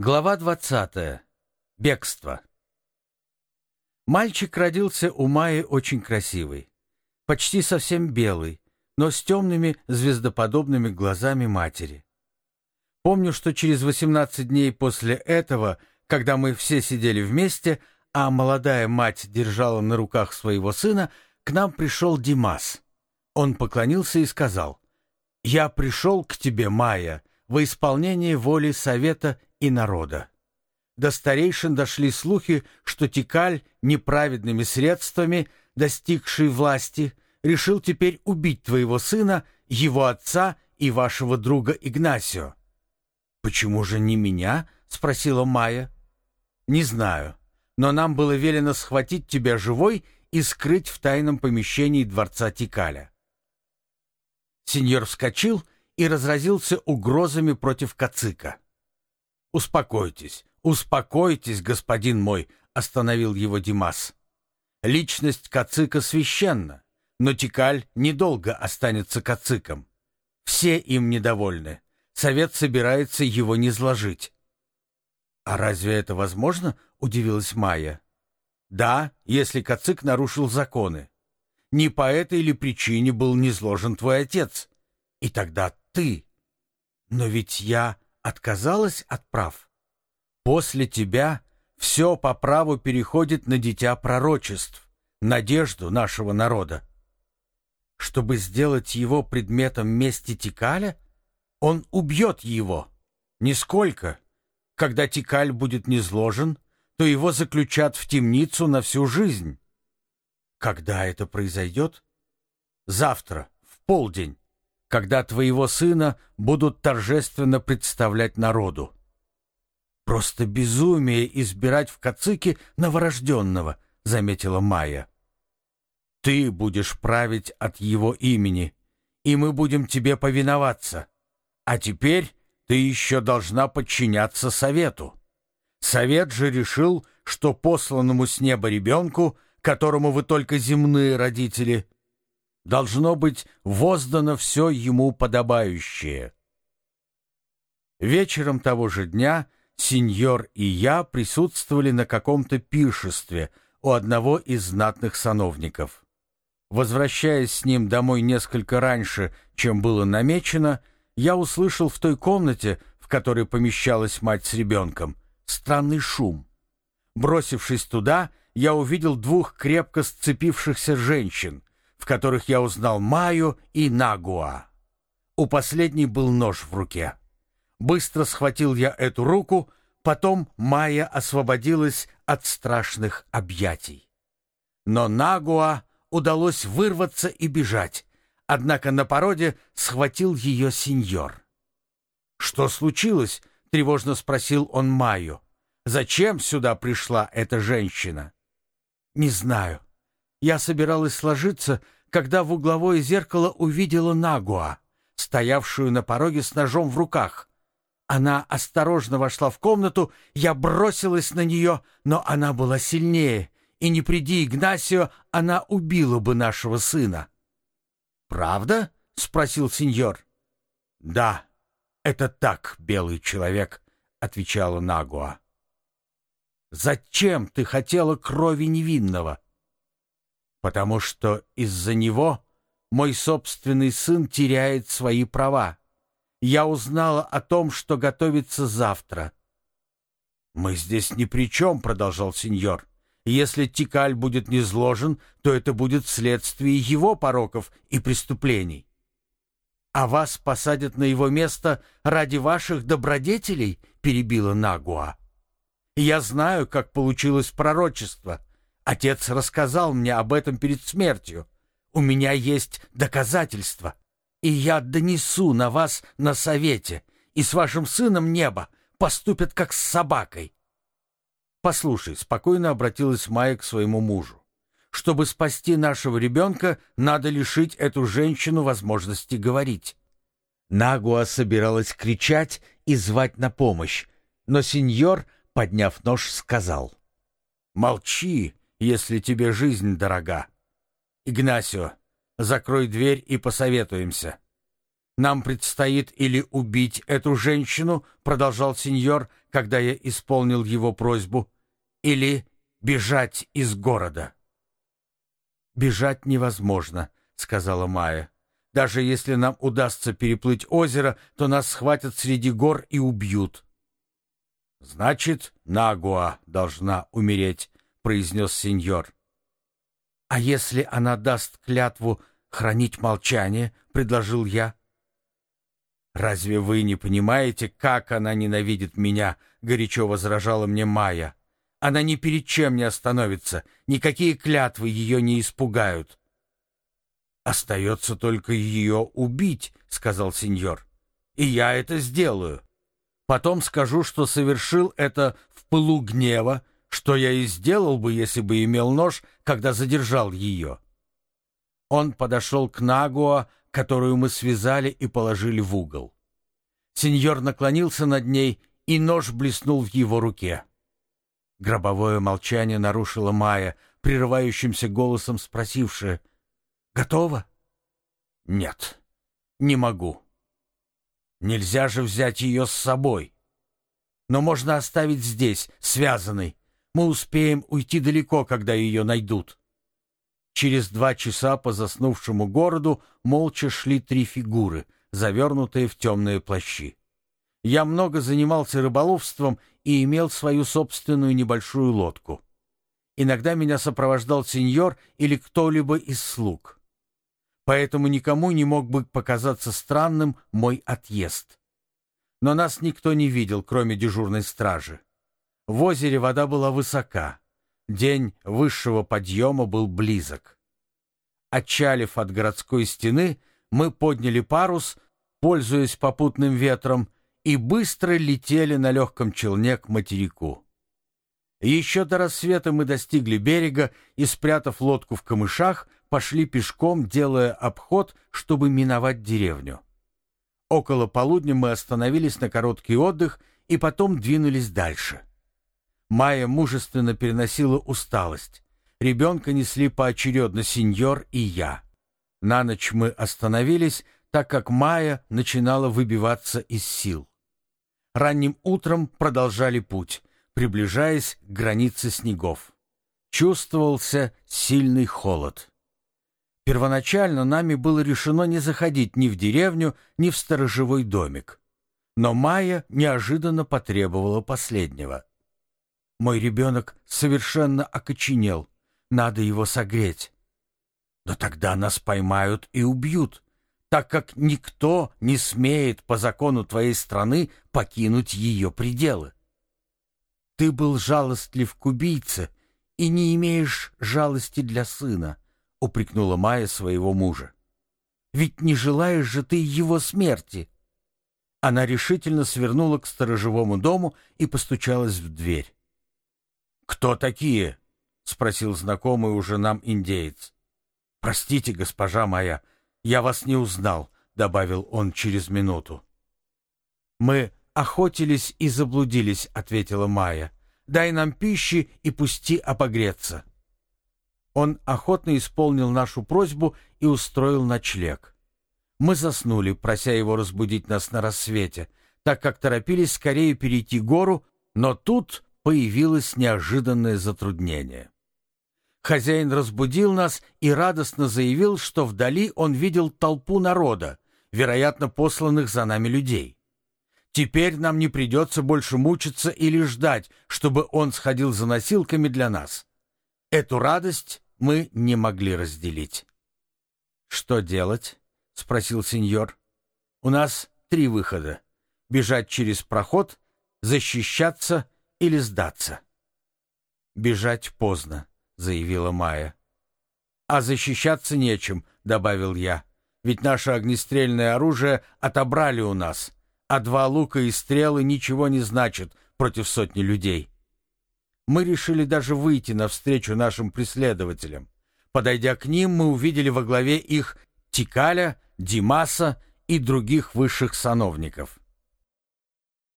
Глава 20. Бегство. Мальчик родился у Майи очень красивый, почти совсем белый, но с темными звездоподобными глазами матери. Помню, что через 18 дней после этого, когда мы все сидели вместе, а молодая мать держала на руках своего сына, к нам пришел Димас. Он поклонился и сказал, «Я пришел к тебе, Майя, во исполнение воли Совета и народа. До старейшин дошли слухи, что Тикаль неправедными средствами, достигший власти, решил теперь убить твоего сына, его отца и вашего друга Игнасио. «Почему же не меня?» — спросила Майя. «Не знаю, но нам было велено схватить тебя живой и скрыть в тайном помещении дворца Тикаля». Сеньор вскочил и разразился угрозами против Кацика. «Успокойтесь, успокойтесь, господин мой», — остановил его Димас. «Личность Кацика священна, но Тикаль недолго останется Кациком. Все им недовольны. Совет собирается его низложить». «А разве это возможно?» — удивилась Майя. «Да, если Кацик нарушил законы. Не по этой ли причине был низложен твой отец? И тогда ты. Но ведь я отказалась от прав. После тебя все по праву переходит на дитя пророчеств, надежду нашего народа. Чтобы сделать его предметом мести Тикаля, он убьет его. Нисколько. Когда Тикаль будет низложен, то его заключат в темницу на всю жизнь. Когда это произойдет? Завтра, в полдень когда твоего сына будут торжественно представлять народу. Просто безумие избирать в Кацике новорожденного, заметила Майя. Ты будешь править от его имени, и мы будем тебе повиноваться. А теперь ты еще должна подчиняться совету. Совет же решил, что посланному с неба ребенку, которому вы только земные родители, должно быть воздано все ему подобающее. Вечером того же дня сеньор и я присутствовали на каком-то пиршестве у одного из знатных сановников. Возвращаясь с ним домой несколько раньше, чем было намечено, я услышал в той комнате, в которой помещалась мать с ребенком, странный шум. Бросившись туда, я увидел двух крепко сцепившихся женщин, в которых я узнал Маю и Нагуа. У последней был нож в руке. Быстро схватил я эту руку, потом Майя освободилась от страшных объятий. Но Нагуа удалось вырваться и бежать, однако на породе схватил ее сеньор. «Что случилось?» — тревожно спросил он Майю. «Зачем сюда пришла эта женщина?» «Не знаю. Я собиралась сложиться, когда в угловое зеркало увидела Нагуа, стоявшую на пороге с ножом в руках. Она осторожно вошла в комнату, я бросилась на нее, но она была сильнее, и не приди Игнасио, она убила бы нашего сына. «Правда?» — спросил сеньор. «Да, это так, белый человек», — отвечала Нагуа. «Зачем ты хотела крови невинного?» Потому что из-за него мой собственный сын теряет свои права. Я узнала о том, что готовится завтра. «Мы здесь ни при чем», — продолжал сеньор. «Если Тикаль будет низложен, то это будет следствие его пороков и преступлений. А вас посадят на его место ради ваших добродетелей?» — перебила Нагуа. «Я знаю, как получилось пророчество. Отец рассказал мне об этом перед смертью. У меня есть доказательства, и я донесу на вас на совете, и с вашим сыном небо поступят как с собакой. Послушай, спокойно обратилась Майя к своему мужу. Чтобы спасти нашего ребенка, надо лишить эту женщину возможности говорить. Нагуа собиралась кричать и звать на помощь, но сеньор, подняв нож, сказал. «Молчи, если тебе жизнь дорога. Игнасио, закрой дверь и посоветуемся. Нам предстоит или убить эту женщину, продолжал сеньор, когда я исполнил его просьбу, или бежать из города. Бежать невозможно, сказала Майя. Даже если нам удастся переплыть озеро, то нас схватят среди гор и убьют. Значит, Нагуа должна умереть, произнес сеньор. А если она даст клятву хранить молчание, предложил я. «Разве вы не понимаете, как она ненавидит меня?» — горячо возражала мне Майя. «Она ни перед чем не остановится, никакие клятвы ее не испугают». «Остается только ее убить», — сказал сеньор. «И я это сделаю. Потом скажу, что совершил это в пылу гнева, что я и сделал бы, если бы имел нож, когда задержал ее». Он подошел к Нагуа, которую мы связали и положили в угол. Сеньор наклонился над ней, и нож блеснул в его руке. Гробовое молчание нарушила Майя, прерывающимся голосом спросившая, «Готово?» «Нет, не могу. Нельзя же взять ее с собой. Но можно оставить здесь, связанной. Мы успеем уйти далеко, когда ее найдут». Через два часа по заснувшему городу молча шли три фигуры, завернутые в темные плащи. Я много занимался рыболовством и имел свою собственную небольшую лодку. Иногда меня сопровождал сеньор или кто-либо из слуг. Поэтому никому не мог бы показаться странным мой отъезд. Но нас никто не видел, кроме дежурной стражи. В озере вода была высока. День высшего подъема был близок. Отчалив от городской стены, мы подняли парус, пользуясь попутным ветром, и быстро летели на легком челне к материку. Еще до рассвета мы достигли берега и, спрятав лодку в камышах, пошли пешком, делая обход, чтобы миновать деревню. Около полудня мы остановились на короткий отдых и потом двинулись дальше. Майя мужественно переносила усталость. Ребенка несли поочередно сеньор и я. На ночь мы остановились, так как Майя начинала выбиваться из сил. Ранним утром продолжали путь, приближаясь к границе снегов. Чувствовался сильный холод. Первоначально нами было решено не заходить ни в деревню, ни в сторожевой домик. Но Майя неожиданно потребовала последнего. Мой ребенок совершенно окоченел. Надо его согреть. Но тогда нас поймают и убьют, так как никто не смеет по закону твоей страны покинуть ее пределы. Ты был жалостлив к убийце и не имеешь жалости для сына, — упрекнула Майя своего мужа. Ведь не желаешь же ты его смерти. Она решительно свернула к сторожевому дому и постучалась в дверь. «Кто такие?» — спросил знакомый уже нам индеец. «Простите, госпожа моя, я вас не узнал», — добавил он через минуту. «Мы охотились и заблудились», — ответила Майя. «Дай нам пищи и пусти обогреться». Он охотно исполнил нашу просьбу и устроил ночлег. Мы заснули, прося его разбудить нас на рассвете, так как торопились скорее перейти гору, но тут появилось неожиданное затруднение. Хозяин разбудил нас и радостно заявил, что вдали он видел толпу народа, вероятно, посланных за нами людей. Теперь нам не придется больше мучиться или ждать, чтобы он сходил за носилками для нас. Эту радость мы не могли разделить. «Что делать?» — спросил сеньор. «У нас три выхода. Бежать через проход, защищаться или сдаться. «Бежать поздно», — заявила Майя. «А защищаться нечем», — добавил я. «Ведь наше огнестрельное оружие отобрали у нас, а два лука и стрелы ничего не значат против сотни людей». Мы решили даже выйти навстречу нашим преследователям. Подойдя к ним, мы увидели во главе их Тикаля, Димаса и других высших сановников.